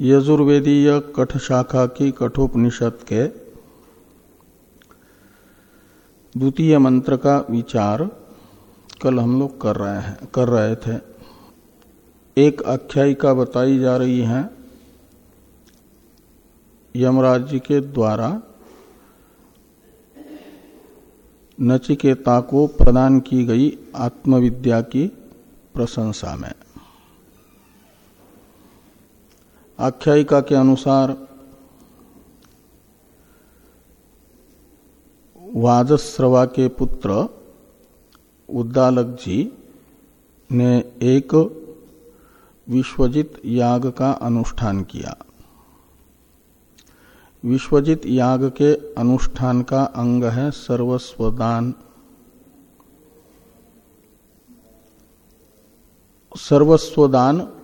यजुर्वेदीय कठ शाखा की कठोपनिषद के द्वितीय मंत्र का विचार कल हम लोग कर रहे हैं, कर रहे थे। एक आख्यायिका बताई जा रही है यमराज जी के द्वारा नचिकेता को प्रदान की गई आत्मविद्या की प्रशंसा में। आख्यायिका के अनुसार वाजस्रवा के पुत्र उद्दालक जी ने एक विश्वजित याग का अनुष्ठान किया। विश्वजित याग के अनुष्ठान का अंग है सर्वस्वदान। सर्वस्वदान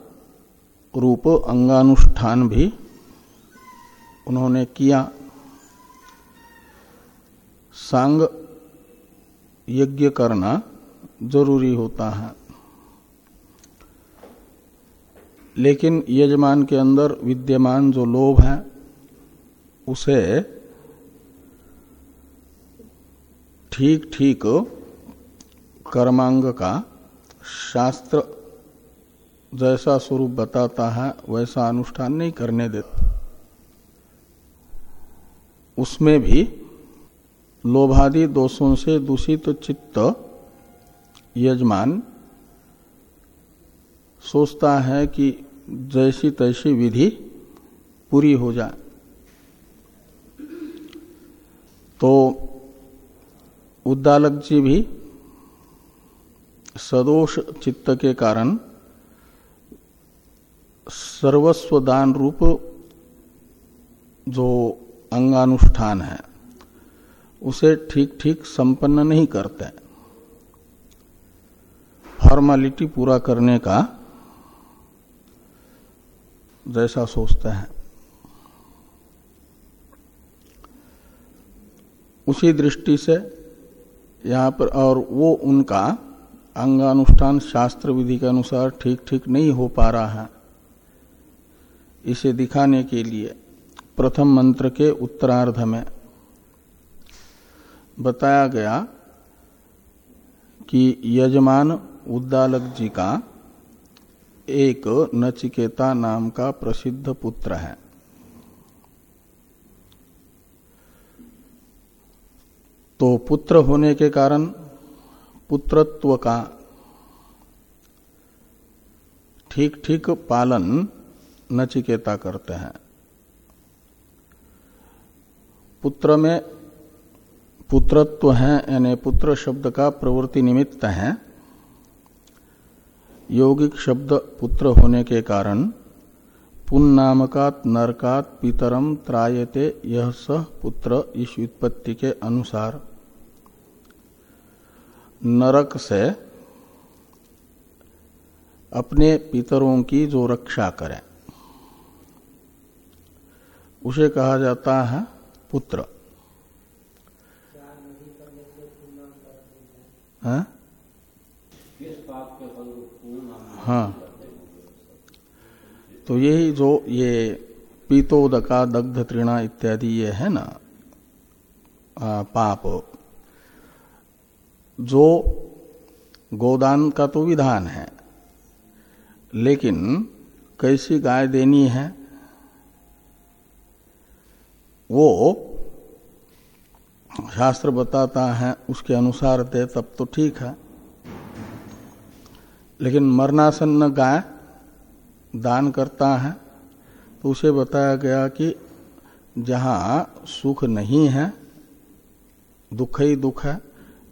रूप अंगानुष्ठान भी उन्होंने किया। सांग यज्ञ करना ज़रूरी होता है। लेकिन यजमान के अंदर विद्यमान जो लोभ है, उसे ठीक ठीक कर्मांग का शास्त्र जैसा स्वरूप बताता है, वैसा अनुष्ठान नहीं करने देता। उसमें भी लोभादि दोषों से दूषित तो चित्त यजमान सोचता है कि जैसी तैसी विधि पूरी हो जाए। तो उद्दालक जी भी सदोष चित्त के कारण सर्वस्वदान रूप जो अंगानुष्ठान है, उसे ठीक ठीक संपन्न नहीं करते। फॉर्मालिटी पूरा करने का जैसा सोचते हैं। उसी दृष्टि से यहाँ पर और वो उनका अंगानुष्ठान शास्त्र विधि के अनुसार ठीक ठीक नहीं हो पा रहा है। इसे दिखाने के लिए प्रथम मंत्र के उत्तरार्ध में बताया गया कि यजमान उद्दालक जी का एक नचिकेता नाम का प्रसिद्ध पुत्र है। तो पुत्र होने के कारण पुत्रत्व का ठीक ठीक पालन नचिकेता करते हैं। पुत्र में पुत्रत्व तो है, यानी पुत्र शब्द का प्रवृत्ति निमित्त है। यौगिक शब्द पुत्र होने के कारण पुन्नामकात नरकात पितरम त्रायते यह सह पुत्र इस व्युत्पत्ति के अनुसार। नरक से अपने पितरों की जो रक्षा करें। उसे कहा जाता है पुत्र। हाँ? हाँ। तो यही जो ये पीतोदका दग्ध तृणा इत्यादि ये है ना आ, पाप। जो गोदान का तो विधान है लेकिन कैसी गाय देनी है? वो शास्त्र बताता है, उसके अनुसार दे, तब तो ठीक है। लेकिन मरणासन्न गाय, दान करता है तो उसे बताया गया कि जहाँ सुख नहीं है, दुख ही दुख है,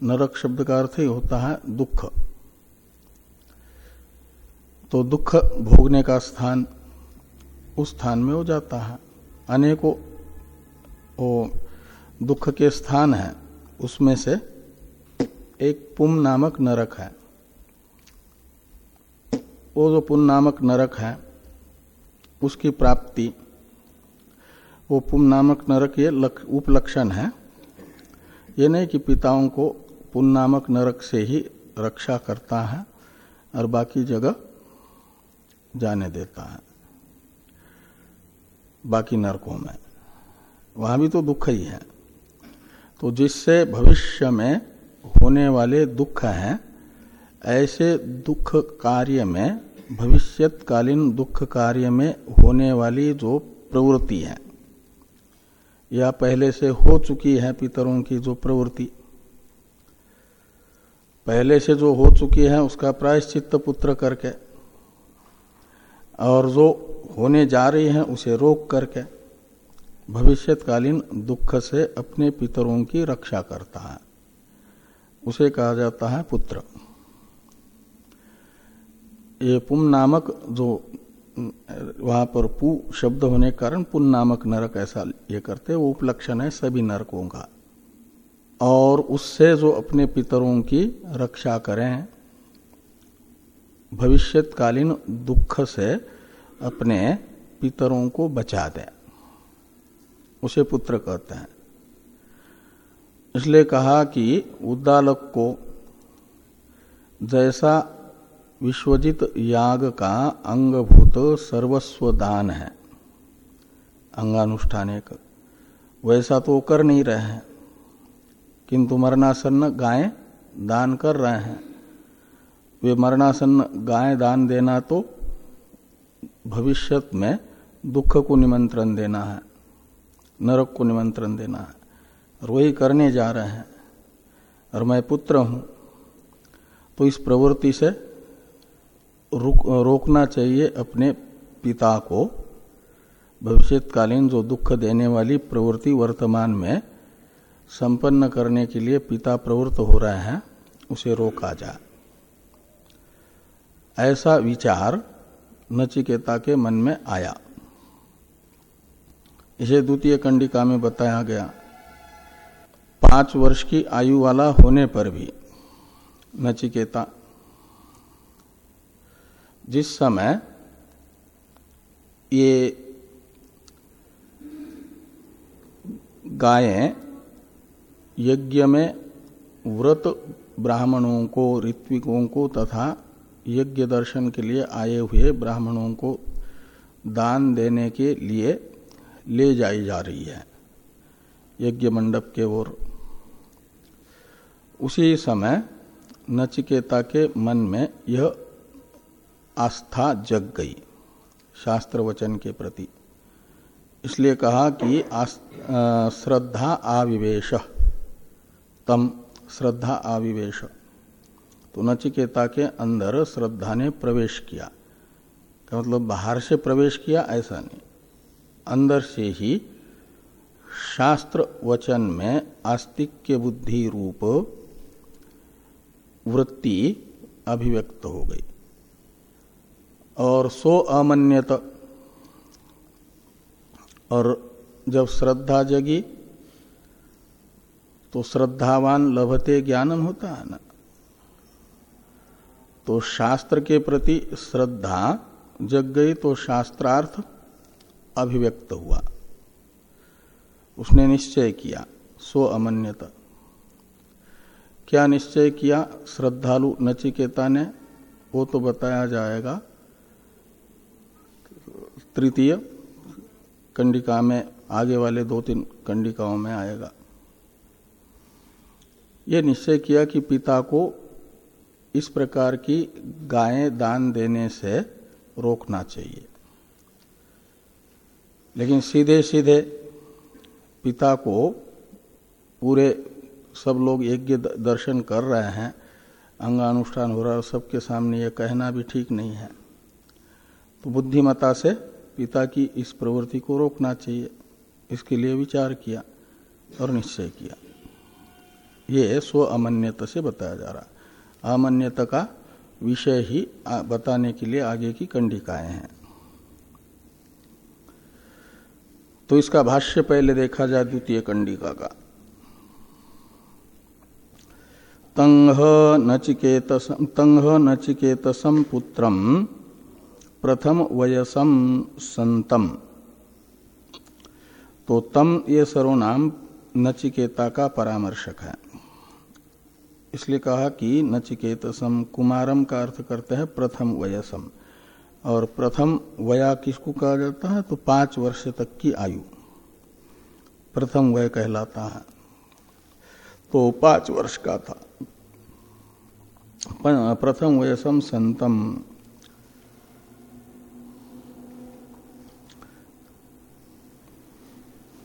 नरक शब्द का अर्थ ही होता है दुख। तो दुख भोगने का स्थान उस स्थान में हो जाता है। अनेकों वो दुख के स्थान है, उसमें से एक पुम नामक नरक है। वो जो पुन नामक नरक है, उसकी प्राप्ति, वो पुम नामक नरक ये उपलक्षण है। ये नहीं कि पिताओं को पुन नामक नरक से ही रक्षा करता है और बाकी जगह जाने देता है, बाकी नरकों में। वहाँ भी तो दुख ही है। तो जिससे भविष्य में होने वाले दुख हैं, ऐसे दुख कार्य में भविष्यकालीन दुख कार्य में होने वाली जो प्रवृत्ति है, या पहले से हो चुकी है पितरों की जो प्रवृत्ति, पहले से जो हो चुकी है उसका प्रायश्चित पुत्र करके, और जो होने जा रही है उसे रोक करके भविष्यकालीन दुख से अपने पितरों की रक्षा करता है। उसे कहा जाता है पुत्र। ये पुम नामक जो वहाँ पर पु शब्द होने के कारण पुन नामक नरक ऐसा ये करते वो उपलक्षण है सभी नरकों का। और उससे जो अपने पितरों की रक्षा करें, भविष्यकालीन दुख से अपने पितरों को बचा दें। उसे पुत्र कहते हैं। इसलिए कहा कि उद्दालक को जैसा विश्वजित याग का अंगभूत सर्वस्व दान है, अंगानुष्ठान एक वैसा तो कर नहीं रहे हैं, किंतु मरणासन्न गाय दान कर रहे हैं। वे मरणासन्न गाय दान देना तो भविष्य में दुख को निमंत्रण देना है। नरक को निमंत्रण देना है। और वही करने जा रहे हैं और मैं पुत्र हूँ। तो इस प्रवृत्ति से रुक, रोकना चाहिए अपने पिता को। भविष्यकालीन जो दुख देने वाली प्रवृत्ति वर्तमान में संपन्न करने के लिए पिता प्रवृत्त हो रहे हैं उसे रोका जाए ऐसा विचार नचिकेता के मन में आया। इसे द्वितीय कंडिका में बताया गया। पाँच वर्ष की आयु वाला होने पर भी, नचिकेता, जिस समय ये गायें यज्ञ में व्रत ब्राह्मणों को, ऋत्विकों को तथा यज्ञ दर्शन के लिए आए हुए ब्राह्मणों को दान देने के लिए ले जाई जा रही है। यज्ञ मंडप के ओर। उसी समय नचिकेता के मन में यह आस्था जग गई, शास्त्र वचन के प्रति। इसलिए कहा कि श्रद्धा आविवेश, तम श्रद्धा आविवेश। तो नचिकेता के अंदर श्रद्धा ने प्रवेश किया मतलब? बाहर से प्रवेश किया, ऐसा नहीं। अंदर से ही शास्त्र वचन में आस्तिक्य बुद्धि रूप वृत्ति अभिव्यक्त हो गई। और सो अमन्यत। और जब श्रद्धा जगी तो श्रद्धावान लभते ज्ञानम होता है ना। तो शास्त्र के प्रति श्रद्धा जग गई तो शास्त्रार्थ अभिव्यक्त हुआ। उसने निश्चय किया, सो अमन्यता। क्या निश्चय किया? श्रद्धालु नचिकेता ने वो तो बताया जाएगा। तृतीय, कंडिका में, आगे वाले दो तीन कंडिकाओं में आएगा। ये निश्चय किया कि पिता को इस प्रकार की गायें दान देने से रोकना चाहिए। लेकिन सीधे सीधे पिता को पूरे सब लोग यज्ञ दर्शन कर रहे हैं, अंगानुष्ठान हो रहा है सबके सामने ये कहना भी ठीक नहीं है। तो बुद्धिमता से पिता की इस प्रवृत्ति को रोकना चाहिए, इसके लिए विचार किया और निश्चय किया। ये स्व अमन्यता से बताया जा रहा। अमन्यता का विषय ही बताने के लिए आगे की कंडिकाएँ हैं। तो इसका भाष्य पहले देखा जाए द्वितीय कंडिका का। नचिकेतसम तंग नचिकेतसम पुत्रम प्रथम वयसम संतम। तो तम ये सर्वनाम नचिकेता का परामर्शक है। इसलिए कहा कि नचिकेतसम कुमारम का अर्थ करते हैं प्रथम वयसम और प्रथम वया किसको कहा जाता है? तो पाँच वर्ष तक की आयु। प्रथम वय कहलाता है। तो पाँच वर्ष का था। प्रथम वयसम संतम।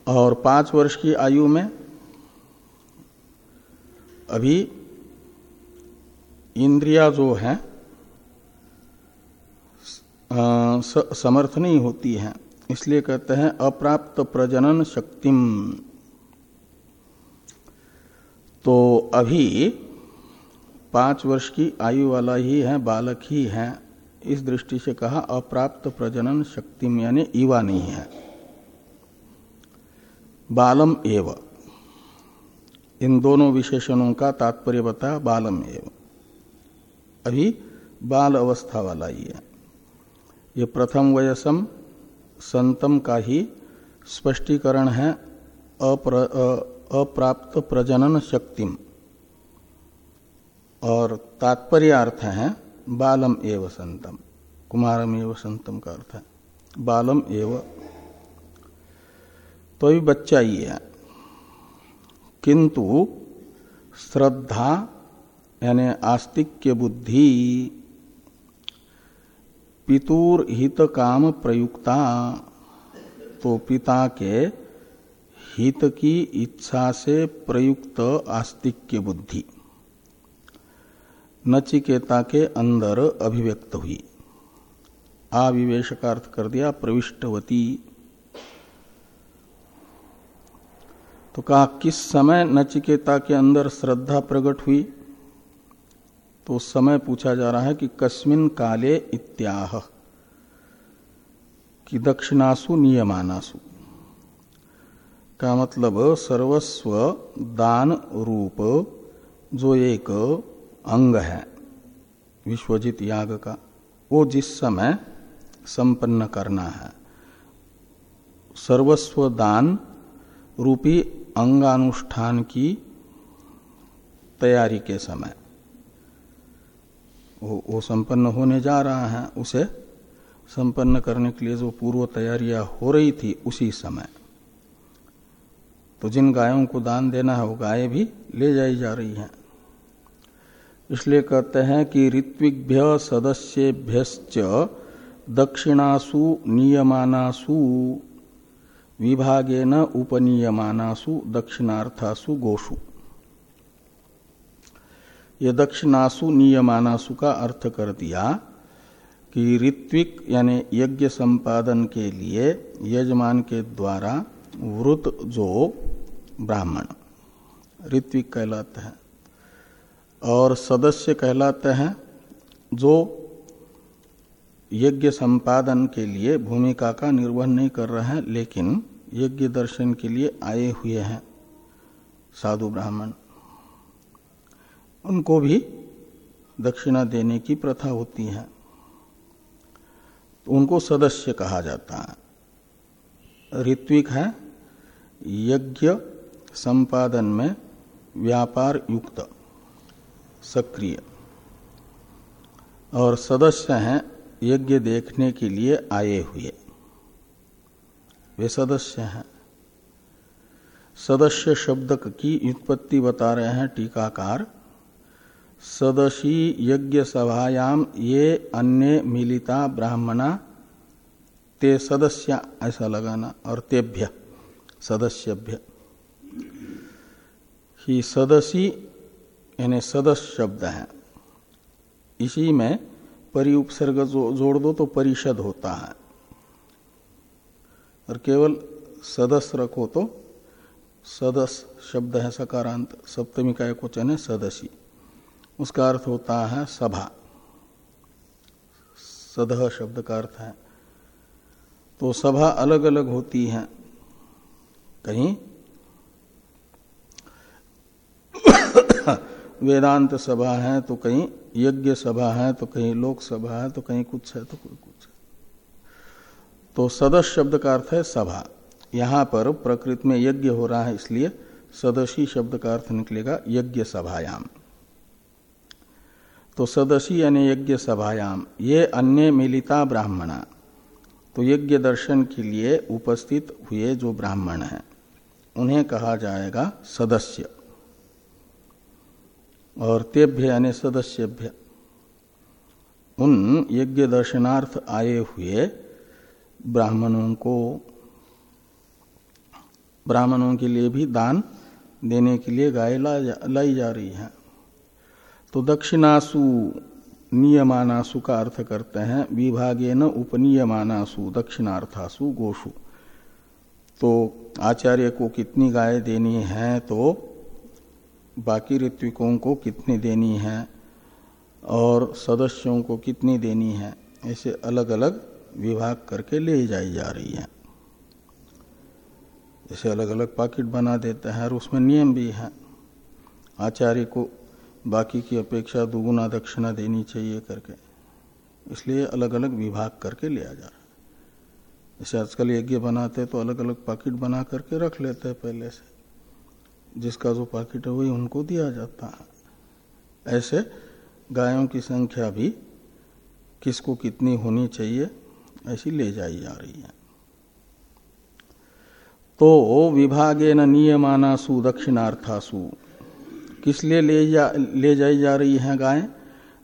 और पाँच वर्ष की आयु में अभी इंद्रिया जो है समर्थ नहीं होती है। इसलिए कहते हैं, अप्राप्त प्रजनन शक्तिम। तो अभी पाँच वर्ष की आयु वाला ही है, बालक ही है। इस दृष्टि से कहा, अप्राप्त प्रजनन शक्तिम यानी युवा नहीं है। बालम एव। इन दोनों विशेषणों का तात्पर्य बता बालम एव। अभी बाल अवस्था वाला ही है। ये प्रथम वयसम संतम का ही स्पष्टीकरण है अप्र, अप्राप्त प्रजनन शक्तिम। और तात्पर्य अर्थ है बालम एव संतम। कुमारम एव संतम का अर्थ है बालम एव। तो भी बच्चा ही है। किंतु श्रद्धा यानी आस्तिक्य बुद्धि पितुर हित काम प्रयुक्ता। तो पिता के हित की इच्छा से प्रयुक्त आस्तिक्य बुद्धि। नचिकेता के अंदर अभिव्यक्त हुई। आविवेश का अर्थ कर दिया, प्रविष्टवती। तो कहा, किस समय नचिकेता के अंदर श्रद्धा प्रकट हुई? तो उस समय पूछा जा रहा है कि कस्मिन काले इत्याह, कि दक्षिणासु नियमानासु। का मतलब सर्वस्व दान रूप, जो एक अंग है, विश्वजित याग का, वो जिस समय संपन्न करना है। सर्वस्व दान रूपी अंगानुष्ठान की तैयारी के समय। वो, वो संपन्न होने जा रहा है उसे संपन्न करने के लिए जो पूर्व तैयारियाँ हो रही थी उसी समय। तो जिन गायों को दान देना है वो गाय भी ले जाई जा रही हैं। इसलिए कहते हैं कि ऋत्विभ्य सदस्येभ्य दक्षिणासु नियमानासु विभागेन उपनीयमानासु दक्षिणार्थासु गोषु। ये दक्षिणासु नियमानासु का अर्थ कर दिया कि ऋत्विक यानी यज्ञ संपादन के लिए यजमान के द्वारा वृत जो ब्राह्मण, ऋत्विक कहलाते हैं, और सदस्य कहलाते हैं जो यज्ञ संपादन के लिए भूमिका का निर्वहन नहीं कर रहे हैं, लेकिन यज्ञ दर्शन के लिए आए हुए हैं, साधु ब्राह्मण। उनको भी दक्षिणा देने की प्रथा होती है। तो उनको सदस्य कहा जाता है। ऋत्विक है, यज्ञ संपादन में व्यापार युक्त, सक्रिय। और सदस्य हैं, यज्ञ देखने के लिए आए हुए। वे सदस्य हैं। सदस्य शब्द की उत्पत्ति बता रहे हैं टीकाकार। सदशी यज्ञ सभायाम ये अन्य मिलिता ब्राह्मणा ते सदस्य ऐसा लगाना और तेभ्य सदस्यभ्य। ही सदसी यानी सदस्य शब्द है। इसी में परि उपसर्ग जो, जोड़ दो तो परिषद होता है। और केवल सदस्य रखो तो सदस्य शब्द है सकारांत सप्तमी का एक वचन है सदसी। उसका अर्थ होता है सभा। सदह शब्द का अर्थ है। तो सभा अलग अलग होती है। कहीं वेदांत सभा है तो कहीं यज्ञ सभा है तो कहीं लोक सभा है तो कहीं कुछ है तो कोई कुछ है। तो सदस्य शब्द का अर्थ है सभा। यहाँ पर प्रकृति में यज्ञ हो रहा है, इसलिए सदशी शब्द का अर्थ निकलेगा यज्ञ सभायाम। तो सदसी यानी यज्ञ सभायाम ये अन्य मिलिता ब्राह्मणा। तो यज्ञ दर्शन के लिए उपस्थित हुए जो ब्राह्मण हैं, उन्हें कहा जाएगा सदस्य। और तेभ्य यानी सदस्यभ्य। उन यज्ञ दर्शनार्थ आए हुए ब्राह्मणों को, ब्राह्मणों के लिए भी दान देने के लिए गाय लाई जा रही है। तो दक्षिणासु नियमानासु का अर्थ करते हैं विभागे न उपनियमानासु, दक्षिणार्थासु गोषु। तो आचार्य को कितनी गाय देनी है तो बाकी ऋत्विकों को कितनी देनी है, और सदस्यों को कितनी देनी है, ऐसे अलग अलग विभाग करके ले जाई जा रही है। जैसे अलग अलग पाकिट बना देते हैं, और उसमें नियम भी है। आचार्य को बाकी की अपेक्षा दुगुना दक्षिणा देनी चाहिए करके। इसलिए अलग अलग विभाग करके लिया जा रहा है। जैसे आजकल यज्ञ बनाते तो अलग अलग पाकिट बना करके रख लेते हैं पहले से। जिसका जो पाकिट है वही उनको दिया जाता है। ऐसे गायों की संख्या भी किसको कितनी होनी चाहिए, ऐसी ले जाई जा रही है। तो विभागे न नियमानासु, दक्षिणार्थासु। किस लिए ले जा, ले जाई जा रही है गायें?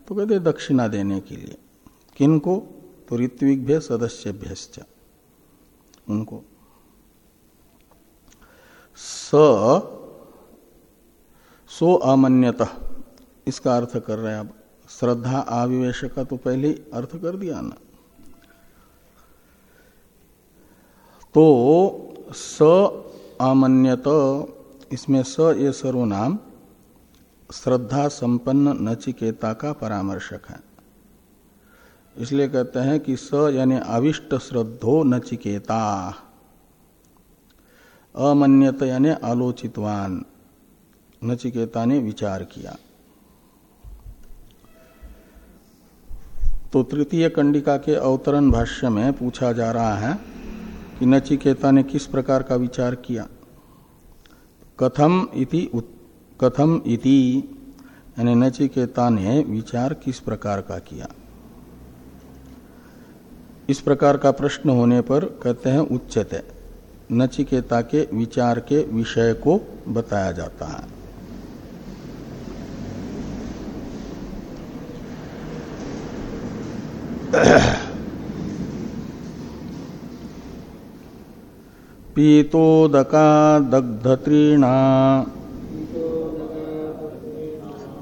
तो कहते दक्षिणा देने के लिए। किनको? तो ऋत्विक सदस्य भ्यश्च उनको। स, सो अमन्यत। इसका अर्थ कर रहे हैं अब श्रद्धा आविवेश का तो पहले अर्थ कर दिया ना। तो स अमन्यत, इसमें स ये सर्वनाम श्रद्धा संपन्न नचिकेता का परामर्शक है। इसलिए कहते हैं कि स यानी अविष्ट श्रद्धो नचिकेता, अमन्यत यानी आलोचितवान, नचिकेता ने विचार किया। तो तृतीय कंडिका के अवतरण भाष्य में पूछा जा रहा है कि नचिकेता ने किस प्रकार का विचार किया। कथम इति कथम इति। यानी नचिकेता ने विचार किस प्रकार का किया? इस प्रकार का प्रश्न होने पर कहते हैं उच्चते नचिकेता के विचार के विषय को बताया जाता है। पीतोदका दग्धत्रीणा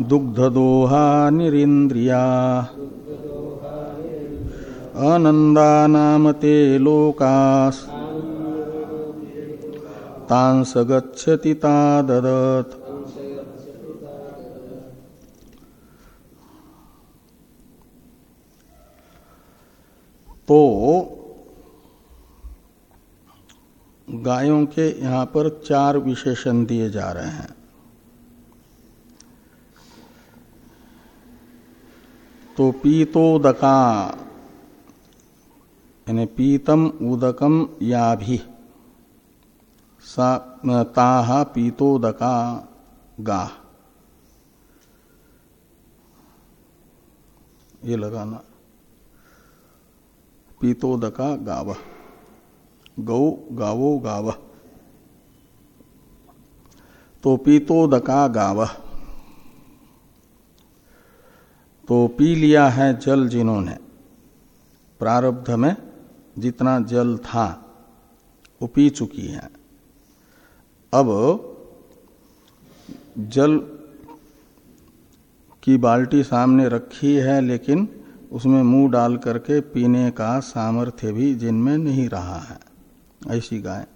दुग्धदोहा अनंदा ते लोकास तांस गच्छति ताददत। तो गायों के यहाँ पर चार विशेषण दिए जा रहे हैं। तो पीतोदका यानी पीतम उदकम या भी ताहा पीतोदका गा। ये लगाना। पीतोदका गाव। गौ, गावो गाव। तो पीतोदका गाव। तो पी लिया है जल जिन्होंने। प्रारब्ध में जितना जल था, वो पी चुकी है। अब जल की बाल्टी सामने रखी है, लेकिन उसमें मुँह डाल करके पीने का सामर्थ्य भी जिनमें नहीं रहा है। ऐसी गाय।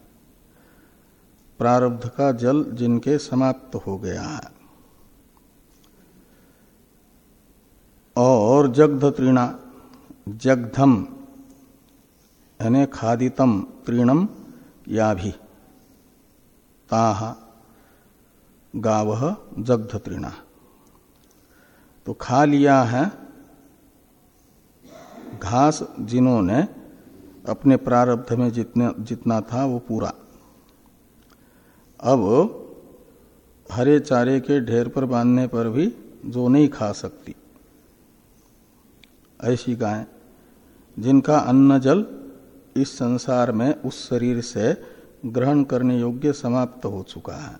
प्रारब्ध का जल जिनके समाप्त हो गया है। और जगध त्रीणा जगधम, यानी खादितम तृणम या भी ताह, गाव जगध तृणा तो खा लिया है, घास जिन्होंने अपने प्रारब्ध में जितने, जितना था वो पूरा। अब हरे चारे के ढेर पर बांधने पर भी जो नहीं खा सकती। ऐसी गाय, जिनका अन्न जल इस संसार में उस शरीर से ग्रहण करने योग्य समाप्त हो चुका है।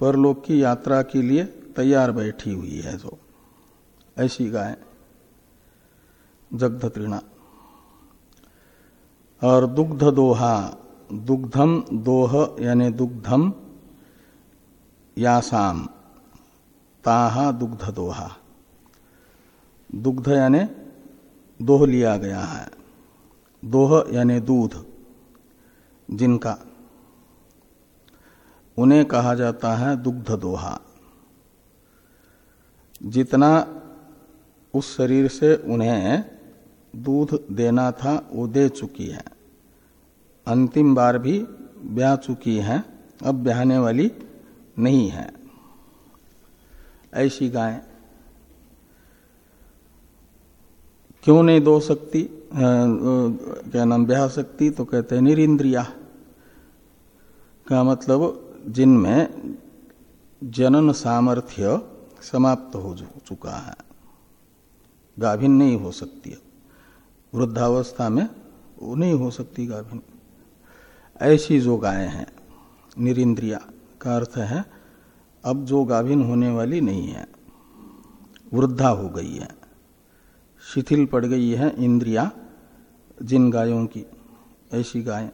परलोक की यात्रा के लिए तैयार बैठी हुई है जो। ऐसी गाय जगध तृणा और दुग्ध दोहा, दुग्धम दोह यानी दुग्धम यासाम, ताहा दुग्ध दोहा। दुग्ध यानी दोह लिया गया है। दोह यानी दूध, जिनका उन्हें कहा जाता है दुग्ध दोहा। जितना उस शरीर से उन्हें दूध देना था, वो दे चुकी है। अंतिम बार भी ब्याह चुकी है, अब ब्याहने वाली नहीं है। ऐसी गाय क्यों नहीं दो शक्ति क्या नाम, ब्याह शक्ति? तो कहते हैं निरिंद्रिया। का मतलब जिनमें जनन सामर्थ्य समाप्त हो चुका है। गाभिन नहीं हो सकती है। वृद्धावस्था में वो नहीं हो सकती गाभिन। ऐसी जो गायें हैं, निरिंद्रिया, का अर्थ है, अब जो गाभिन होने वाली नहीं है, वृद्धा हो गई है। शिथिल पड़ गई है इंद्रिया जिन गायों की, ऐसी गायें।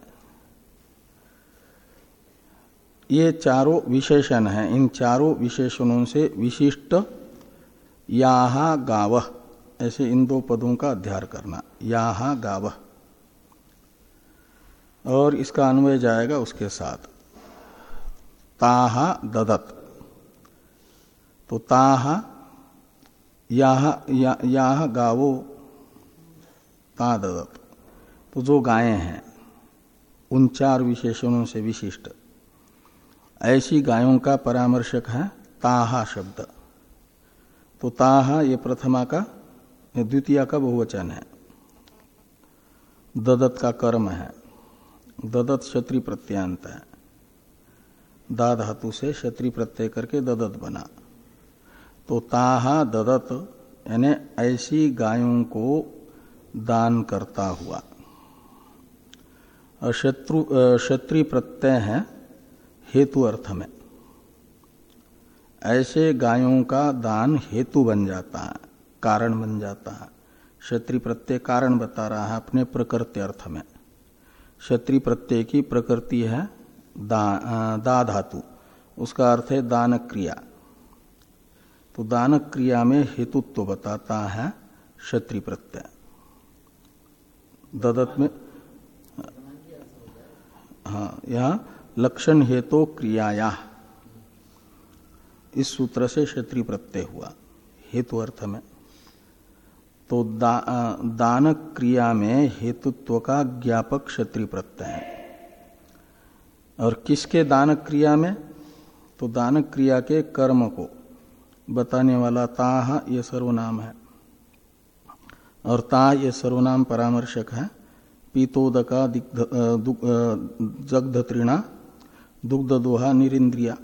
ये चारों विशेषण हैं। इन चारों विशेषणों से विशिष्ट याहा गाव, ऐसे इन दो पदों का अध्यार करना। याहा गाव। और इसका अन्वय जाएगा उसके साथ। ताहा ददत। तो ताहा याह या, याह गावो ता ददत तो जो गायें हैं उन चार विशेषणों से विशिष्ट। ऐसी गायों का परामर्शक है ताहा शब्द। तो ताहा ये प्रथमा का द्वितीय का बहुवचन है। ददत का कर्म है। ददत क्षत्रि प्रत्यांत है। दा से क्षत्रि प्रत्यय करके ददत बना। तो ताहा ददत यानी ऐसी गायों को दान करता हुआ। शत्रु क्षत्रि प्रत्यय है हेतु अर्थ में। ऐसे गायों का दान हेतु बन जाता है कारण बन जाता है। क्षत्रि प्रत्यय कारण बता रहा है अपने प्रकृति अर्थ में। क्षत्रि प्रत्यय की प्रकृति है दा, दा धातु उसका अर्थ है दान क्रिया तो दान क्रिया में हेतुत्व बताता है क्षत्रि प्रत्यय। ददत में हाँ यह लक्षण हेतु क्रियाया। इस सूत्र से क्षत्रि प्रत्यय हुआ हेतु अर्थ में। तो दा, दान क्रिया में हेतुत्व का ज्ञापक क्षत्रि प्रत्यय है। और किसके दान क्रिया में? तो दान क्रिया के कर्म को। बताने वाला ताह ये सर्वनाम है। और ता ये सर्वनाम परामर्शक है। पीतोदका जगध तृणा दुग्ध दोहा निरिंद्रिया,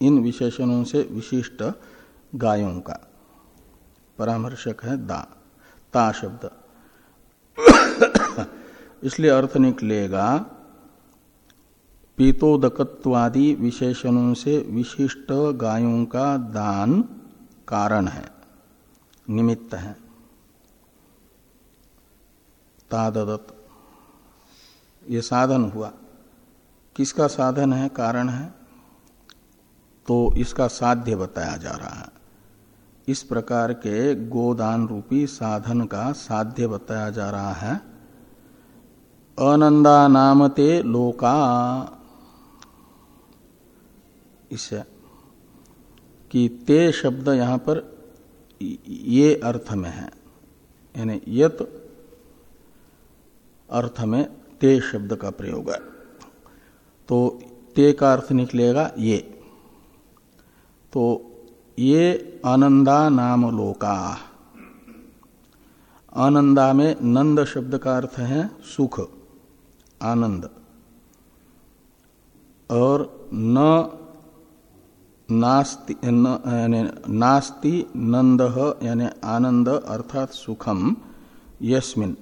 इन विशेषणों से विशिष्ट गायों का। परामर्शक है दा, ता शब्द। इसलिए अर्थ निकलेगा पीतोदकत्वादि विशेषणों से विशिष्ट गायों का दान कारण है, निमित्त है। तादत ये साधन हुआ। किसका साधन है, कारण है? तो इसका साध्य बताया जा रहा है। इस प्रकार के गोदान रूपी साधन का साध्य बताया जा रहा है। अनंदा नामते लोका इससे कि ते शब्द यहाँ पर ये अर्थ में है। यानी यत अर्थ में ते शब्द का प्रयोग है। तो ते का अर्थ निकलेगा ये। तो ये आनंदा नाम लोका। आनंदा में नंद शब्द का अर्थ है सुख, आनंद। और न नास्ति नंद यानी आनंद अर्थात सुखम, यस्मिन,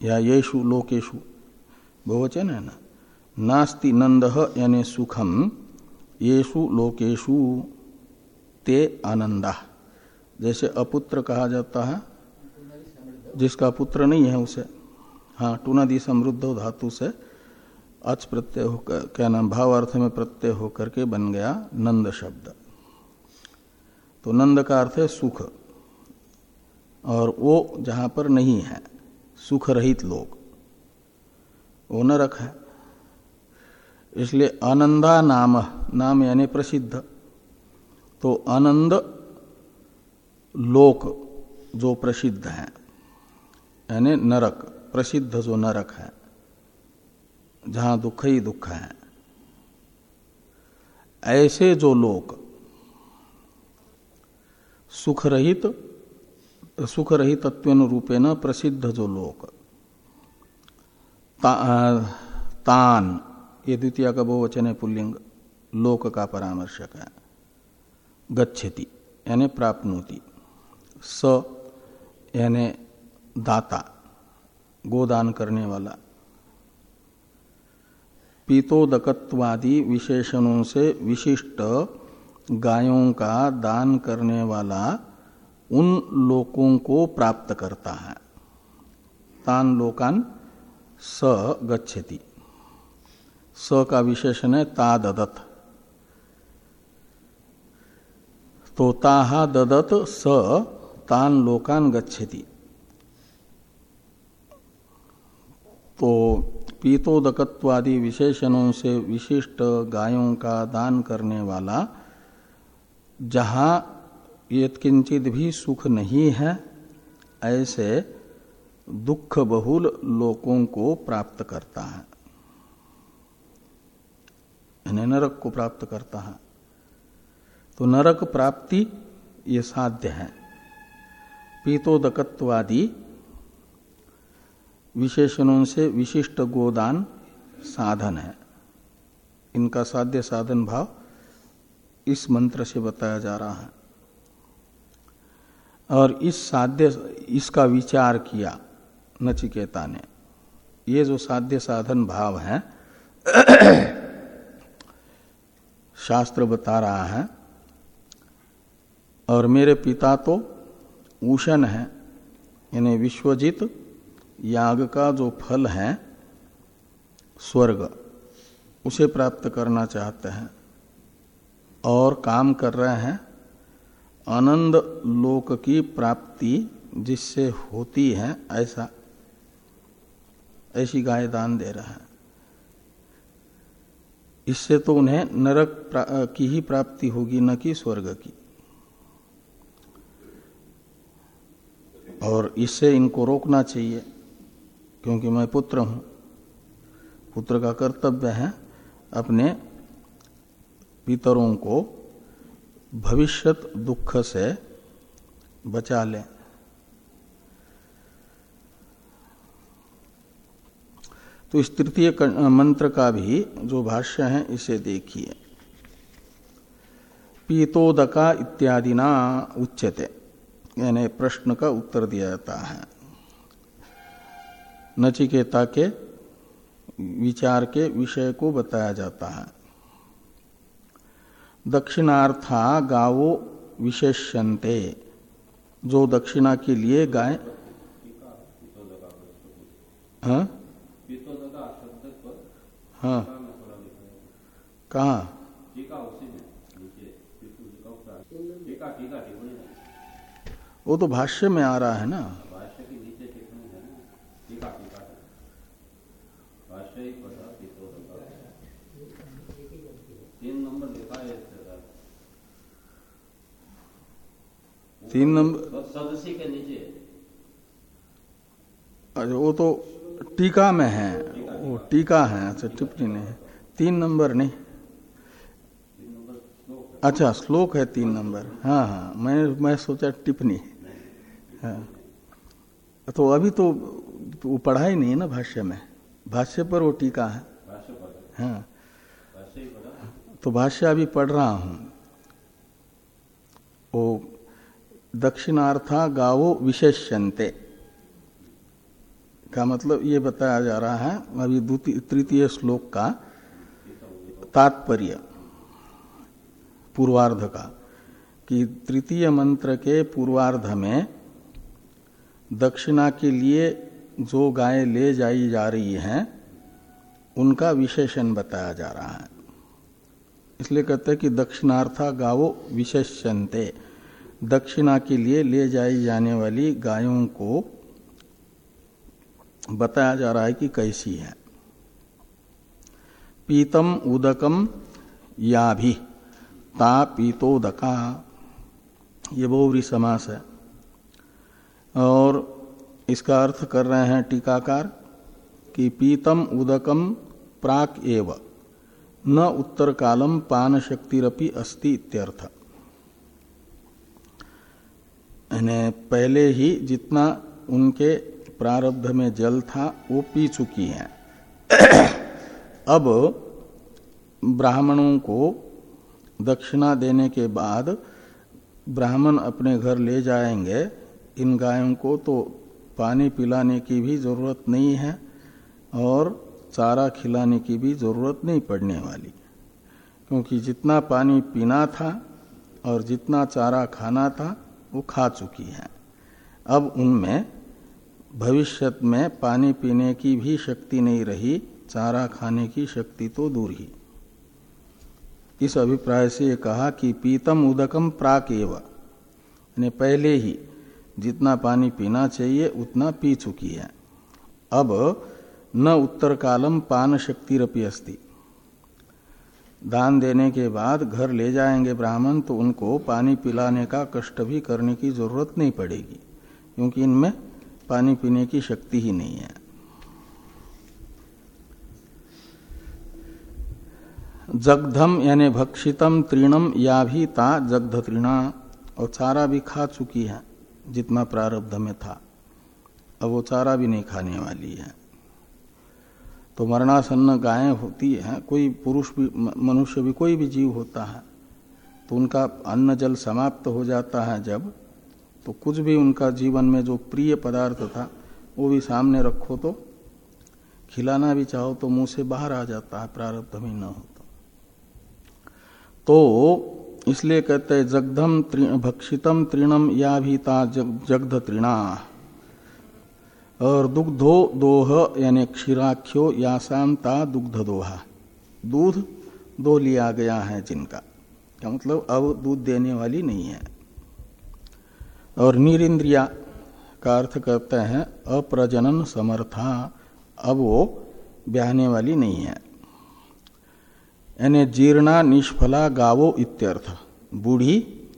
या येषु लोकेशु बहुवचन है ना। नास्ति नंद यानी सुखम, येषु लोकेशु ते आनंदा जैसे अपुत्र कहा जाता है, जिसका पुत्र नहीं है उसे हाँ टूनादि समृद्ध धातु से अच प्रत्यय होकर क्या नाम भाव अर्थ में प्रत्यय होकर के बन गया नंद शब्द। तो नंद का अर्थ है सुख। और वो जहाँ पर नहीं है सुख रहित लोग। वो न नरक है। इसलिए आनंदा नाम नाम यानी प्रसिद्ध। तो आनंद लोक जो प्रसिद्ध है, यानी नरक, प्रसिद्ध जो नरक है। जहाँ दुख ही दुख है। ऐसे जो लोक सुख रहित सुख रहित रूपे न प्रसिद्ध जो लोक ता, तान ये द्वितीय का बहुवचन है पुल्लिंग लोक का परामर्शक है। गच्छति यानी प्राप्नोति। स यानी दाता गोदान करने वाला। पीतोदकत्वादि विशेषणों से विशिष्ट गायों का दान करने वाला उन लोकों को प्राप्त करता है। तान लोकान स गच्छति। स का विशेषण है तादत तो ताहा ददत स तान लोकान गच्छति। तो पीतोदकत्वादि विशेषणों से विशिष्ट गायों का दान करने वाला, जहाँ यत्किंचित भी सुख नहीं है, ऐसे दुख बहुल लोकों को प्राप्त करता है। नरक को प्राप्त करता है। तो नरक प्राप्ति ये साध्य है। पीतोदकत्वादि विशेषणों से विशिष्ट गोदान साधन है। इनका साध्य साधन भाव इस मंत्र से बताया जा रहा है। और इस साध्य, इसका विचार किया नचिकेता ने। ये जो साध्य साधन भाव है, शास्त्र बता रहा है, और मेरे पिता तो उषण है, यानी विश्वजित याग का जो फल है, स्वर्ग, उसे प्राप्त करना चाहते हैं। और काम कर रहे हैं, आनंद लोक की प्राप्ति जिससे होती है, ऐसा, ऐसी गाय दान दे रहा है। इससे तो उन्हें नरक की ही प्राप्ति होगी, न कि स्वर्ग की। और इससे इनको रोकना चाहिए। क्योंकि मैं पुत्र हूँ। पुत्र का कर्तव्य है अपने पितरों को भविष्यत दुख से बचा लें। तो इस तृतीय मंत्र का भी जो भाष्य है, इसे देखिए। पीतोदका इत्यादि ना उच्यते, यानी प्रश्न का उत्तर दिया जाता है। नचिकेता के विचार के विषय को बताया जाता है। दक्षिणार्था गावो विशेष्यंते जो दक्षिणा के लिए गाय हाँ? हाँ। कहा? वो तो भाष्य में आ रहा है ना। तीन नंबर सदस्य के नीचे अच्छा वो तो टीका में है। वो टीका है अच्छा टिप्पणी नहीं। तीन नंबर नहीं? अच्छा श्लोक है तीन नंबर। हाँ हाँ मैं मैं सोचा टिप्पणी। हाँ। तो अभी तो वो पढ़ा ही नहीं है ना भाष्य में? भाष्य पर वो टीका है? हाँ। तो भाष्य अभी पढ़ रहा हूँ। वो दक्षिणार्था गावो विशेष्यंते का मतलब ये बताया जा रहा है, अभी द्वितीय तृतीय श्लोक का तात्पर्य, पूर्वार्ध का, कि तृतीय मंत्र के पूर्वार्ध में दक्षिणा के लिए जो गाय ले जाई जा रही हैं, उनका विशेषण बताया जा रहा है। इसलिए कहते हैं कि दक्षिणार्था गावो विशेषणते दक्षिणा के लिए ले जाई जाने वाली गायों को बताया जा रहा है कि कैसी है। पीतम उदकम या भी ता पीतोदका। ये बहुवरी समास है। और इसका अर्थ कर रहे हैं टीकाकार कि पीतम उदकम प्राक एव, न उत्तर कालम पान शक्तिरपि अस्ति इत्यर्थ। पहले ही जितना उनके प्रारब्ध में जल था, वो पी चुकी हैं। अब ब्राह्मणों को दक्षिणा देने के बाद ब्राह्मण अपने घर ले जाएँगे। इन गायों को तो पानी पिलाने की भी ज़रूरत नहीं है और चारा खिलाने की भी ज़रूरत नहीं पड़ने वाली। क्योंकि जितना पानी पीना था और जितना चारा खाना था वो खा चुकी है। अब उनमें भविष्य में पानी पीने की भी शक्ति नहीं रही, चारा खाने की शक्ति तो दूर ही। इस अभिप्राय से ये कहा कि पीतम उदकम प्राक एवं। पहले ही जितना पानी पीना चाहिए, उतना पी चुकी है। अब न उत्तर कालम पान शक्ति रपी अस्ति। दान देने के बाद घर ले जाएँगे ब्राह्मण तो उनको पानी पिलाने का कष्ट भी करने की ज़रूरत नहीं पड़ेगी, क्योंकि इनमें पानी पीने की शक्ति ही नहीं है। जगधम यानी भक्षितम तृणम, या भी ता जगध तृणा, और चारा भी खा चुकी है, जितना प्रारब्ध में था। अब वो चारा भी नहीं खाने वाली है। तो मरणासन्न गायें होती है कोई पुरुष भी मनुष्य भी कोई भी जीव होता है तो उनका अन्न जल समाप्त हो जाता है जब तो कुछ भी उनका जीवन में जो प्रिय पदार्थ था वो भी सामने रखो तो खिलाना भी चाहो तो मुँह से बाहर आ जाता है प्रारब्ध में न हो तो। इसलिए कहते हैं जगधम त्रि, भक्षितम तृणम या भी ता जग, जगध तृणा। और दुग्धो दोह यानी क्षीराख्यो यासांता दुग्ध दोहा दूध दो लिया गया है जिनका। क्या मतलब? अब दूध देने वाली नहीं है। और निरिंद्रिया का अर्थ करते हैं, अप्रजनन समर्था। अब वो ब्याहने वाली नहीं है। यानी जीर्णा निष्फला गावो इत्यर्थ। बूढ़ी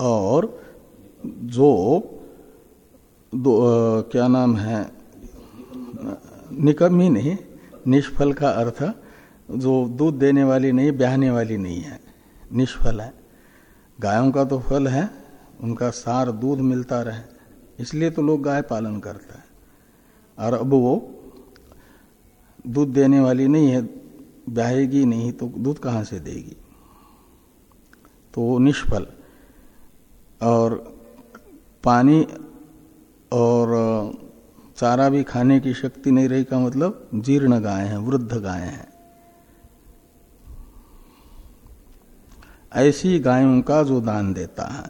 और जो दो, क्या नाम है? निकम्मी नहीं निष्फल का अर्थ जो दूध देने वाली नहीं ब्याहने वाली नहीं है। निष्फल है। गायों का तो फल है उनका सार दूध मिलता रहे। इसलिए तो लोग गाय पालन करते हैं। और अब वो दूध देने वाली नहीं है ब्याहेगी नहीं तो दूध कहाँ से देगी? तो वो निष्फल। और पानी और चारा भी खाने की शक्ति नहीं रही का मतलब जीर्ण गाय है, वृद्ध गाय है। ऐसी गायों का जो दान देता है।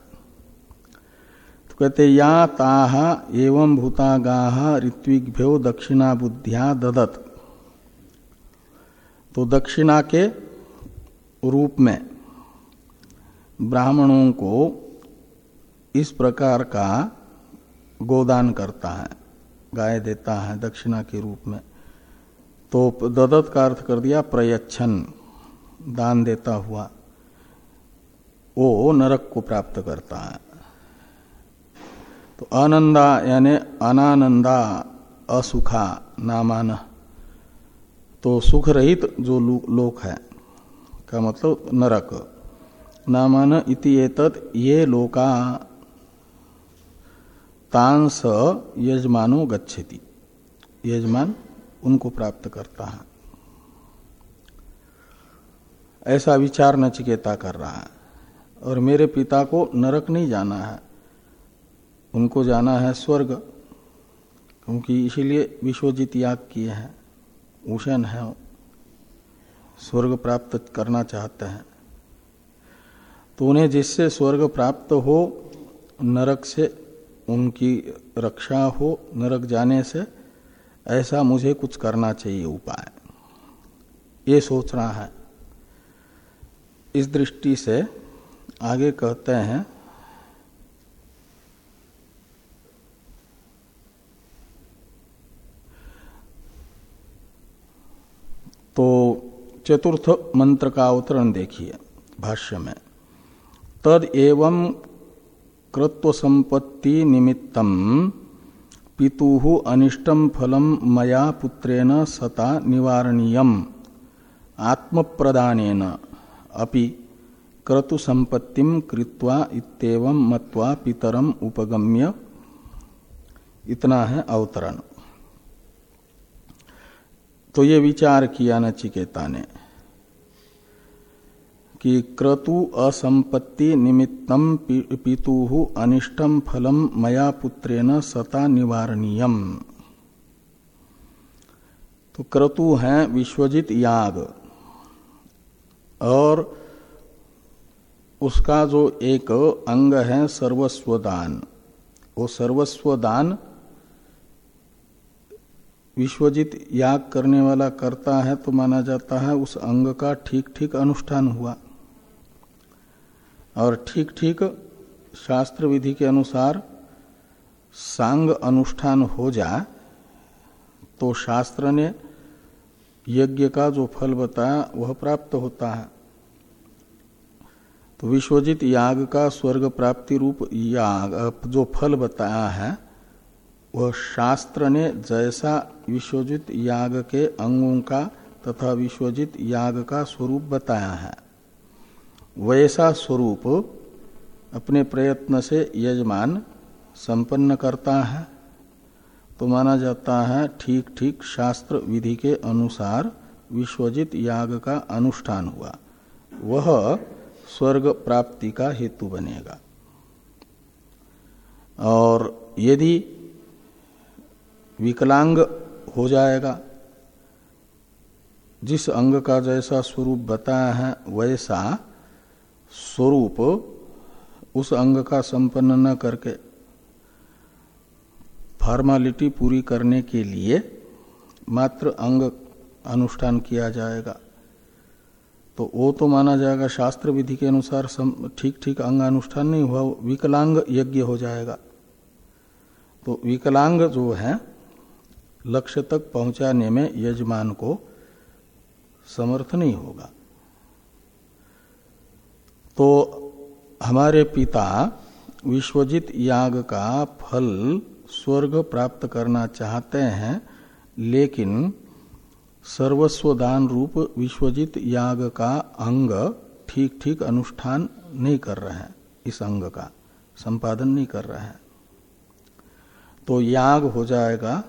तो कहते, या ताहा एवं भूता गाह ऋत्विभ्यो दक्षिणा बुद्धिया ददत। तो दक्षिणा के रूप में ब्राह्मणों को इस प्रकार का गोदान करता है, गाय देता है दक्षिणा के रूप में। तो ददत का अर्थ कर दिया, प्रयच्छन, दान देता हुआ। वो नरक को प्राप्त करता है। तो आनंदा यानी अनानंदा, असुखा नामान। तो सुख रहित जो लोक है, का मतलब नरक। नामान इति ये लोका तांस यजमानो गच्छति। यजमान उनको प्राप्त करता है। ऐसा विचार नचिकेता कर रहा है। और मेरे पिता को नरक नहीं जाना है। उनको जाना है स्वर्ग, क्योंकि इसीलिए विश्वजीत याग किए हैं। उषण है। स्वर्ग प्राप्त करना चाहते हैं। तो उन्हें जिससे स्वर्ग प्राप्त हो, नरक से उनकी रक्षा हो नरक जाने से, ऐसा मुझे कुछ करना चाहिए उपाय। ये सोचना है। इस दृष्टि से आगे कहते हैं तो चतुर्थ मंत्र का अवतरण देखिए भाष्य में। तद एवं कृत्व संपत्ति निमित्तम पितु अनिष्टम फलम मया पुत्रेण सता निवारणीयम। आत्मप्रदान अपि क्रतु संपत्तिम कृत्वा इतम मत्वा पितरम उपगम्य इतना है अवतरण। तो ये विचार किया नचिकेता ने कि क्रतु असंपत्ति निमित्तम पितु अनिष्टम फलम मया पुत्रेण सता निवारणीयम। तो क्रतु है विश्वजित याग। और उसका जो एक अंग है सर्वस्वदान, वो सर्वस्व दान विश्वजित याग करने वाला करता है तो माना जाता है उस अंग का ठीक ठीक अनुष्ठान हुआ। और ठीक ठीक शास्त्र विधि के अनुसार सांग अनुष्ठान हो जाए तो शास्त्र ने यज्ञ का जो फल बताया, वह प्राप्त होता है। तो विश्वजित याग का स्वर्ग प्राप्ति रूप याग, जो फल बताया है, वह शास्त्र ने जैसा विश्वजित याग के अंगों का तथा विश्वजित याग का स्वरूप बताया है। वैसा स्वरूप अपने प्रयत्न से यजमान संपन्न करता है। तो माना जाता है ठीक ठीक शास्त्र विधि के अनुसार विश्वजित याग का अनुष्ठान हुआ। वह स्वर्ग प्राप्ति का हेतु बनेगा। और यदि विकलांग हो जाएगा, जिस अंग का जैसा स्वरूप बताया है, वैसा स्वरूप उस अंग का संपन्न न करके फॉर्मालिटी पूरी करने के लिए मात्र अंग अनुष्ठान किया जाएगा। तो वो तो माना जाएगा शास्त्र विधि के अनुसार ठीक ठीक अंग अनुष्ठान नहीं हुआ, विकलांग यज्ञ हो जाएगा। तो विकलांग जो है, लक्ष्य तक पहुँचाने में यजमान को समर्थ नहीं होगा। तो हमारे पिता विश्वजित याग का फल स्वर्ग प्राप्त करना चाहते हैं, लेकिन सर्वस्व दान रूप विश्वजित याग का अंग ठीक ठीक अनुष्ठान नहीं कर रहे हैं, इस अंग का संपादन नहीं कर रहे हैं। तो याग हो जाएगा,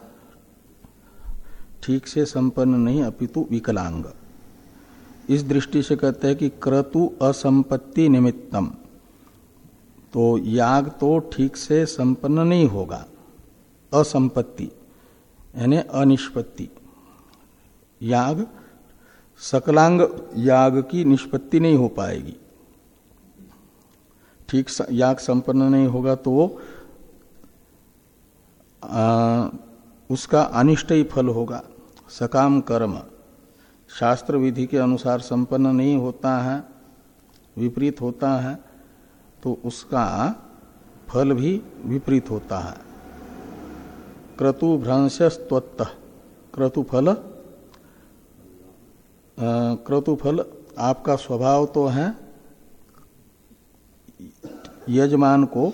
ठीक से संपन्न नहीं, अपितु विकलांग। इस दृष्टि से कहते हैं कि क्रतु असंपत्ति निमित्तम। तो याग तो ठीक से संपन्न नहीं होगा। असंपत्ति यानी अनिष्पत्ति। याग सकलांग याग की निष्पत्ति नहीं हो पाएगी। ठीक याग संपन्न नहीं होगा तो आ, उसका अनिष्ट ही फल होगा। सकाम कर्म। शास्त्र विधि के अनुसार संपन्न नहीं होता है, विपरीत होता है तो उसका फल भी विपरीत होता है। क्रतु फल क्रतुफल आपका स्वभाव तो है, यजमान को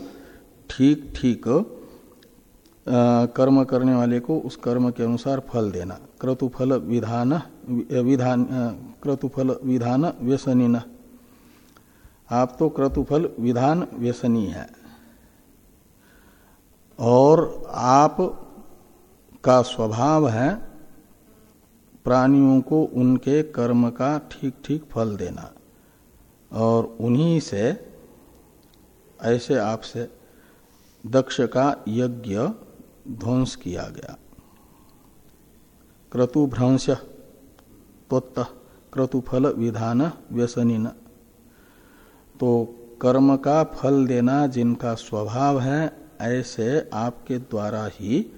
ठीक ठीक कर्म करने वाले को उस कर्म के अनुसार फल देना। क्रतुफल विधान विधान क्रतुफल विधान व्यसनी आप तो क्रतुफल विधान व्यसनी है। और आप का स्वभाव है प्राणियों को उनके कर्म का ठीक ठीक फल देना। और उन्हीं से, ऐसे आपसे दक्ष का यज्ञ ध्वंस किया गया। क्रतुभ्रंश त्वत्त क्रतुफल विधान व्यसनी तो कर्म का फल देना जिनका स्वभाव है, ऐसे आपके द्वारा ही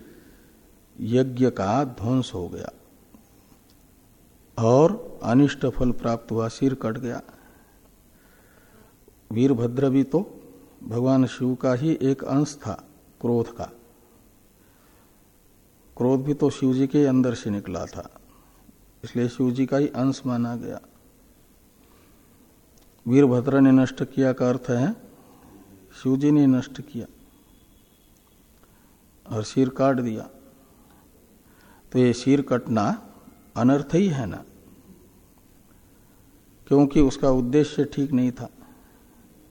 यज्ञ का ध्वंस हो गया। और अनिष्ट फल प्राप्त हुआ, सिर कट गया। वीरभद्र भी तो भगवान शिव का ही एक अंश था, क्रोध का। क्रोध भी तो शिव जी के अंदर से निकला था। इसलिए शिव जी का ही अंश माना गया। वीरभद्र ने नष्ट किया का अर्थ है शिव जी ने नष्ट किया। और सिर काट दिया। तो ये सिर कटना अनर्थ ही है ना? क्योंकि उसका उद्देश्य ठीक नहीं था।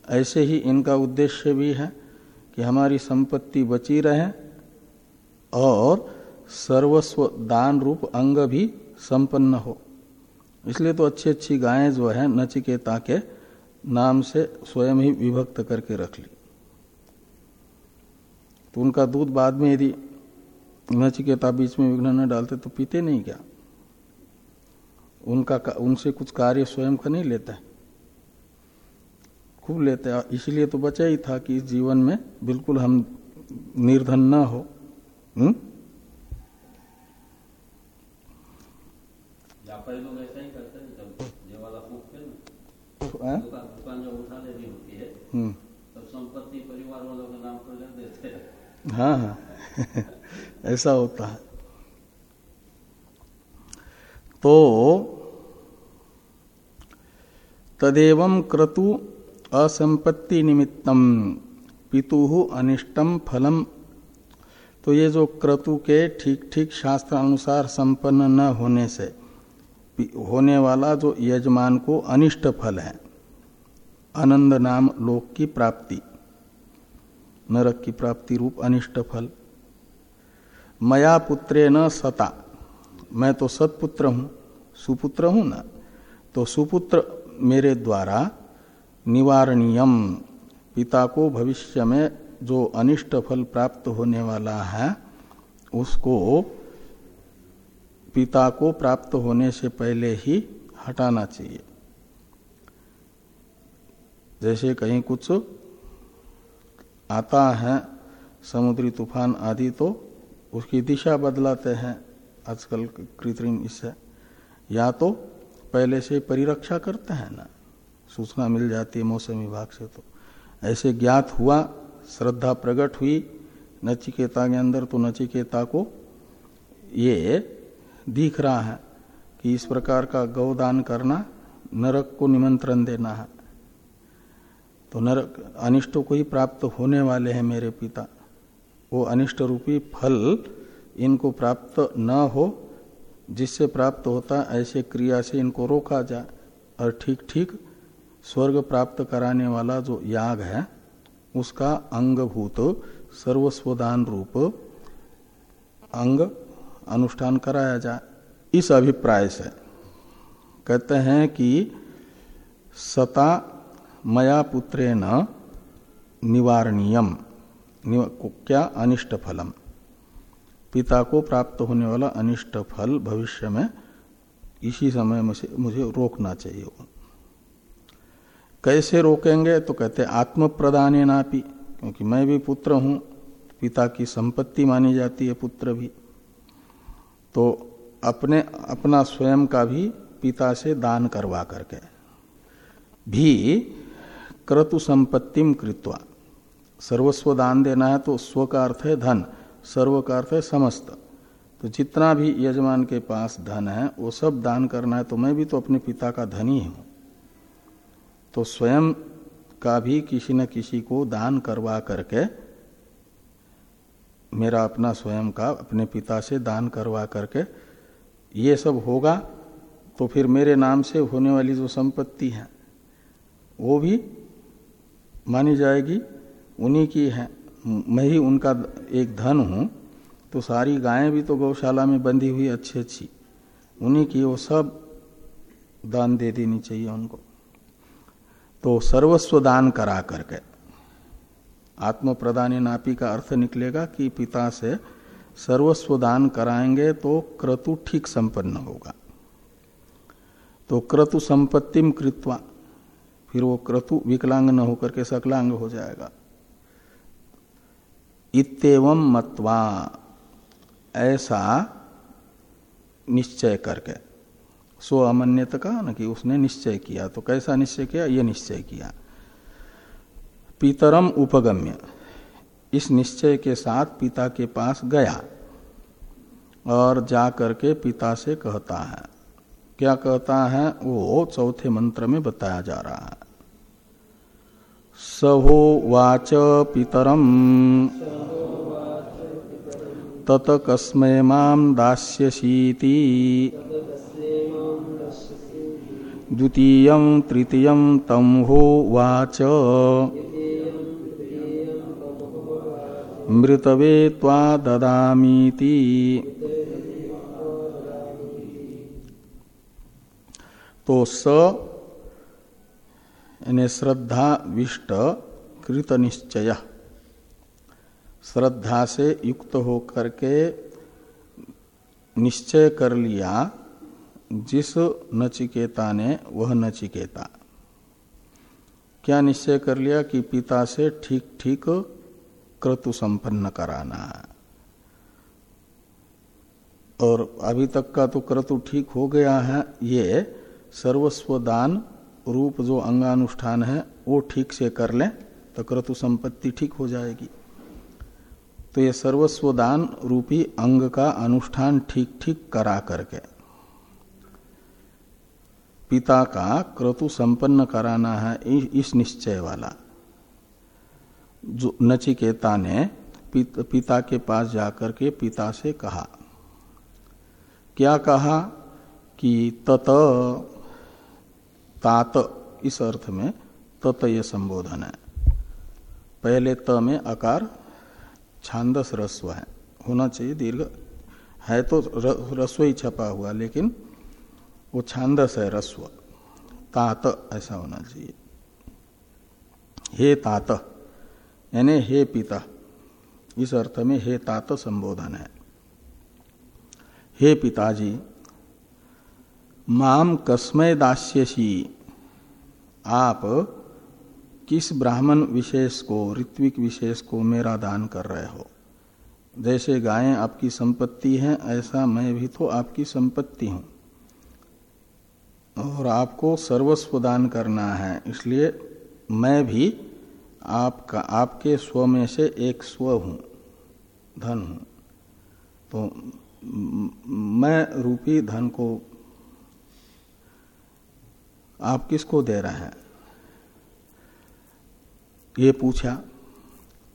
ऐसे ही इनका उद्देश्य भी है कि हमारी संपत्ति बची रहे और सर्वस्व दान रूप अंग भी संपन्न हो। इसलिए तो अच्छी अच्छी गायें जो है, नचिकेता के नाम से स्वयं ही विभक्त करके रख ली। तो उनका दूध बाद में यदि नचिकेता बीच में विघ्न न डालते तो पीते नहीं क्या? उनका उनसे कुछ कार्य स्वयं का नहीं लेता? है खूब लेते हैं। इसलिए तो बचा ही था कि इस जीवन में बिल्कुल हम निर्धन न हो। हुँ? हम्म? लोग ऐसा ही करते हैं जब वाला हाँ? दुकान जब उठा लेनी होती है हम्म। तब संपत्ति परिवार वालों के नाम पर देते हैं हाँ हाँ ऐसा होता है तो तदेव क्रतु असंपत्ति निमित्तम पितु अनिष्टम फलम तो ये जो क्रतु के ठीक ठीक शास्त्र अनुसार संपन्न न होने से होने वाला जो यजमान को अनिष्ट फल है, आनंद नाम लोक की प्राप्ति, नरक की प्राप्ति रूप अनिष्ट फल। मया पुत्रे न सता, मैं तो सतपुत्र हूँ, सुपुत्र हूँ ना? तो सुपुत्र मेरे द्वारा निवारणीयम, पिता को भविष्य में जो अनिष्ट फल प्राप्त होने वाला है, उसको पिता को प्राप्त होने से पहले ही हटाना चाहिए। जैसे कहीं कुछ आता है, समुद्री तूफ़ान आदि तो उसकी दिशा बदलाते हैं। आजकल कृत्रिम इससे। या तो पहले से परिरक्षा करते हैं ना। सूचना मिल जाती है मौसम विभाग से तो। ऐसे ज्ञात हुआ, श्रद्धा प्रकट हुई, नचिकेता के अंदर तो नचिकेता को ये दिख रहा है कि इस प्रकार का गौदान करना नरक को निमंत्रण देना है। तो नरक, अनिष्ट को ही प्राप्त होने वाले हैं मेरे पिता। वो अनिष्ट रूपी फल इनको प्राप्त न हो, जिससे प्राप्त होता ऐसे क्रिया से इनको रोका जाए। और ठीक ठीक स्वर्ग प्राप्त कराने वाला जो याग है, उसका अंगभूत सर्वस्वदान रूप अंग अनुष्ठान कराया जाए। इस अभिप्राय से कहते हैं कि सता मया पुत्रे न निवारणीयम क्या अनिष्ट फलम? पिता को प्राप्त होने वाला अनिष्ट फल भविष्य में इसी समय में से मुझे रोकना चाहिए। कैसे रोकेंगे? तो कहते आत्म प्रदान नापी क्योंकि मैं भी पुत्र हूँ, पिता की संपत्ति मानी जाती है, पुत्र भी। तो अपने, अपना स्वयं का भी पिता से दान करवा करके। भी क्रतु संपत्तिम कृत्वा। सर्वस्व दान देना है तो स्व का अर्थ है धन, सर्व का अर्थ है समस्त। तो जितना भी यजमान के पास धन है, वो सब दान करना है तो मैं भी तो अपने पिता का धनी हूँ। तो स्वयं का भी किसी न किसी को दान करवा करके मेरा अपना स्वयं का अपने पिता से दान करवा करके ये सब होगा तो फिर मेरे नाम से होने वाली जो संपत्ति है, वो भी मानी जाएगी, उन्हीं की है। मैं ही उनका एक धन हूँ तो सारी गायें भी तो गौशाला में बंधी हुई अच्छी अच्छी उन्हीं की वो सब दान दे देनी चाहिए उनको। तो सर्वस्व दान करा करके आत्म प्रदानी नापी का अर्थ निकलेगा कि पिता से सर्वस्व दान कराएँगे तो क्रतु ठीक संपन्न होगा। तो क्रतु संपत्तिम कृत्वा, फिर वो क्रतु विकलांग न होकर के सकलांग हो जाएगा। इतव मत्वा, ऐसा निश्चय करके सो अमन्यत का न कि उसने निश्चय किया तो कैसा निश्चय किया? ये निश्चय किया। पितरम उपगम्य। इस निश्चय के साथ पिता के पास गया और जा करके पिता से कहता है। क्या कहता है? वो चौथे मंत्र में बताया जा रहा है। सहो वाच पितरम। तत कस्मै माम द्वितीय, तृतीय तम हो वाच। मृतवे त्वा ददामीति। तो स, यानी श्रद्धा विष्ट कृत निश्चय श्रद्धा से युक्त होकर के निश्चय कर लिया जिस नचिकेता ने, वह नचिकेता। क्या निश्चय कर लिया कि पिता से ठीक ठीक क्रतु संपन्न कराना। और अभी तक का तो क्रतु ठीक हो गया है, ये सर्वस्व दान रूप जो अंगानुष्ठान है, वो ठीक से कर ले तो क्रतु संपत्ति ठीक हो जाएगी। तो ये सर्वस्व दान रूपी अंग का अनुष्ठान ठीक ठीक करा करके। पिता का क्रतु संपन्न कराना है इस निश्चय वाला। जो नचिकेता ने पिता के पास जाकर के पिता से कहा, क्या कहा कि तत, तात इस अर्थ में तत ये संबोधन है। पहले त में आकार छांदस रस्व है, होना चाहिए दीर्घ। है तो रस्व ही छपा हुआ, लेकिन वो छांदस है रस्व तात ऐसा होना चाहिए। हे तात यानी हे पिता, इस अर्थ में हे तात संबोधन है। हे पिताजी, माम कस्मय दास्यसी, आप किस ब्राह्मण विशेष को, ऋत्विक विशेष को मेरा दान कर रहे हो? जैसे गायें आपकी संपत्ति है, ऐसा मैं भी तो आपकी संपत्ति हूँ। और आपको सर्वस्व दान करना है, इसलिए मैं भी आपका, आपके स्व में से एक स्व हूँ, धन हूँ। तो मैं रूपी धन को आप किसको दे रहे हैं? ये पूछा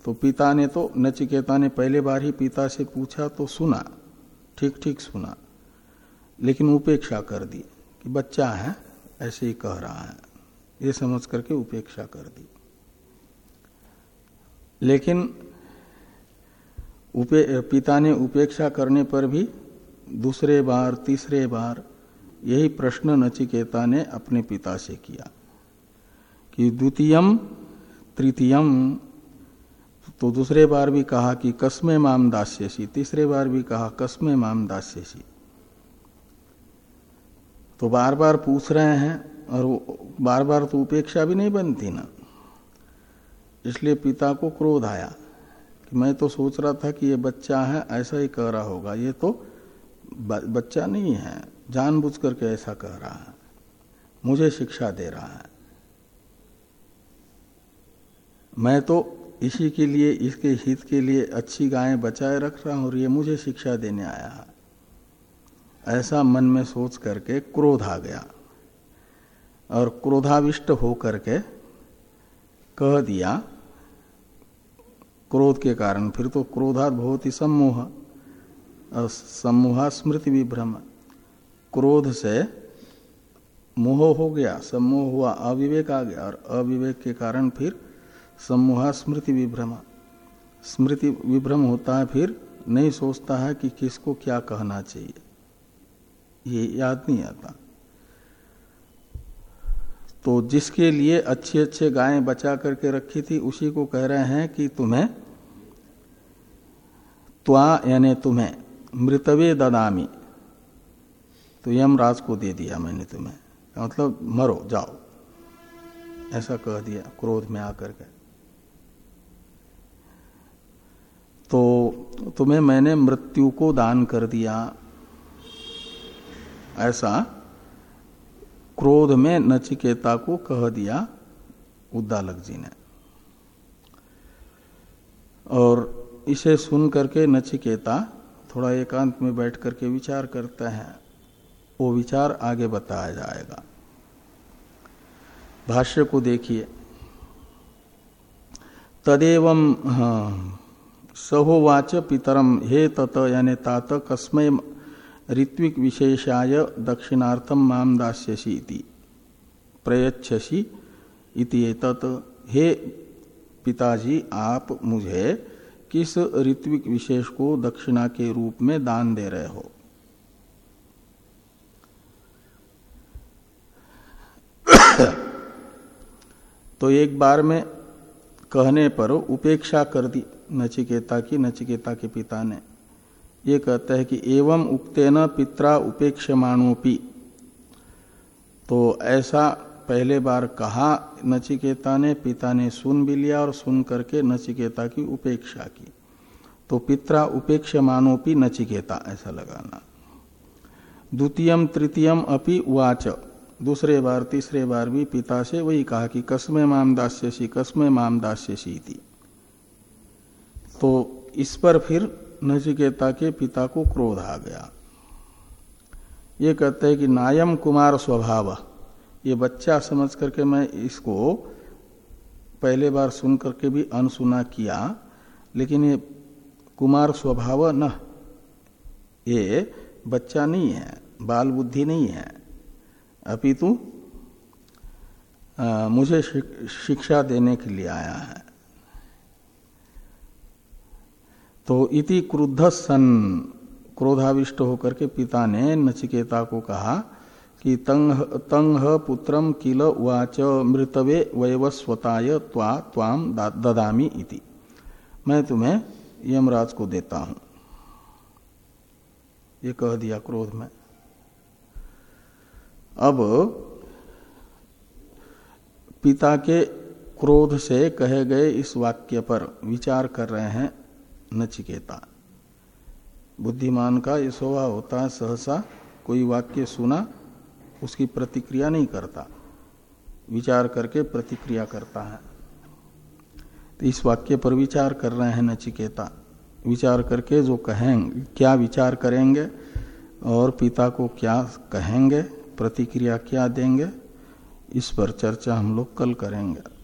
तो पिता ने तो नचिकेता ने पहले बार ही पिता से पूछा तो सुना, ठीक ठीक सुना, लेकिन उपेक्षा कर दी कि बच्चा है, ऐसे ही कह रहा है। ये समझ करके उपेक्षा कर दी। लेकिन उपे, पिता ने उपेक्षा करने पर भी दूसरे बार तीसरे बार यही प्रश्न नचिकेता ने अपने पिता से किया कि द्वितीयम तृतीयम तो दूसरे बार भी कहा कि कस्मे माम दास्यसी तीसरे बार भी कहा कस्मे माम दास्यसी। तो बार बार पूछ रहे हैं और बार बार तो उपेक्षा भी नहीं बनती ना। इसलिए पिता को क्रोध आया कि मैं तो सोच रहा था कि ये बच्चा है, ऐसा ही कह रहा होगा। ये तो बच्चा नहीं है जानबूझ करके ऐसा कह रहा है। मुझे शिक्षा दे रहा है। मैं तो इसी के लिए, इसके हित के लिए अच्छी गायें बचाए रख रहा हूँ और ये मुझे शिक्षा देने आया है। ऐसा मन में सोच करके क्रोध आ गया और क्रोधाविष्ट होकर के कह दिया क्रोध के कारण, फिर तो क्रोधात बहुत ही सम्मोह सम्मोहा स्मृति विभ्रम क्रोध से मोह हो गया, सम्मोह हुआ, अविवेक आ गया, और अविवेक के कारण फिर सम्मोहा स्मृति विभ्रम स्मृति विभ्रम होता है, फिर नहीं सोचता है कि किसको क्या कहना चाहिए। ये याद नहीं आता। तो जिसके लिए अच्छे अच्छे गायें बचा करके रखी थी, उसी को कह रहे हैं कि तुम्हें त्वा यानी तुम्हें मृतवे ददामी। तो यमराज को दे दिया मैंने तुम्हें। मतलब मरो, जाओ। ऐसा कह दिया, क्रोध में आकर के। तो तुम्हें मैंने मृत्यु को दान कर दिया। ऐसा क्रोध में नचिकेता को कह दिया उद्दालक जी ने। और इसे सुन करके नचिकेता थोड़ा एकांत में बैठ करके विचार करते हैं। वो विचार आगे बताया जाएगा। भाष्य को देखिए। तदेव हाँ, सहोवाच पितरम हे तत यानी तात कस्मय ऋत्विक विशेषाय दक्षिणार्थम माम दास्यसी इति। प्रयच्छसी इति हे पिताजी, आप मुझे किस ऋत्विक विशेष को दक्षिणा के रूप में दान दे रहे हो? तो एक बार में कहने पर उपेक्षा कर दी नचिकेता की, नचिकेता के पिता ने। ये कहते हैं कि एवं उक्तेन पित्रा उपेक्षमाणोपी। तो ऐसा पहले बार कहा नचिकेता ने पिता ने सुन भी लिया और सुन करके नचिकेता की उपेक्षा की। तो पित्रा उपेक्षमानोपी नचिकेता, ऐसा लगाना। द्वितीयम, तृतीयम अपि वाच दूसरे बार, तीसरे बार भी पिता से वही कहा कि कस्मे माम दास्यसी, कस्मे माम दास्यसी थी तो इस पर फिर नचिकेता के पिता को क्रोध आ गया। ये कहते हैं कि नायम कुमार स्वभाव। ये बच्चा समझ करके मैं इसको पहले बार सुन करके भी अनसुना किया, लेकिन ये कुमार स्वभाव न। ये बच्चा नहीं है, बाल बुद्धि नहीं है। अपितु मुझे शिक्षा देने के लिए आया है। तो इति क्रुद्ध सन क्रोधाविष्ट होकर के पिता ने नचिकेता को कहा कि तंग तंग पुत्रम किल उच मृतवे वयवस्वताय त्वा त्वाम ददामी इति। मैं तुम्हें यमराज को देता हूँ। ये कह दिया क्रोध में। अब पिता के क्रोध से कहे गए इस वाक्य पर विचार कर रहे हैं। नचिकेता बुद्धिमान का ये स्वभाव होता है सहसा, कोई वाक्य सुना, उसकी प्रतिक्रिया नहीं करता। विचार करके प्रतिक्रिया करता है। तो इस वाक्य पर विचार कर रहे हैं नचिकेता विचार करके जो कहेंगे, क्या विचार करेंगे, और पिता को क्या कहेंगे, प्रतिक्रिया क्या देंगे, इस पर चर्चा हम लोग कल करेंगे।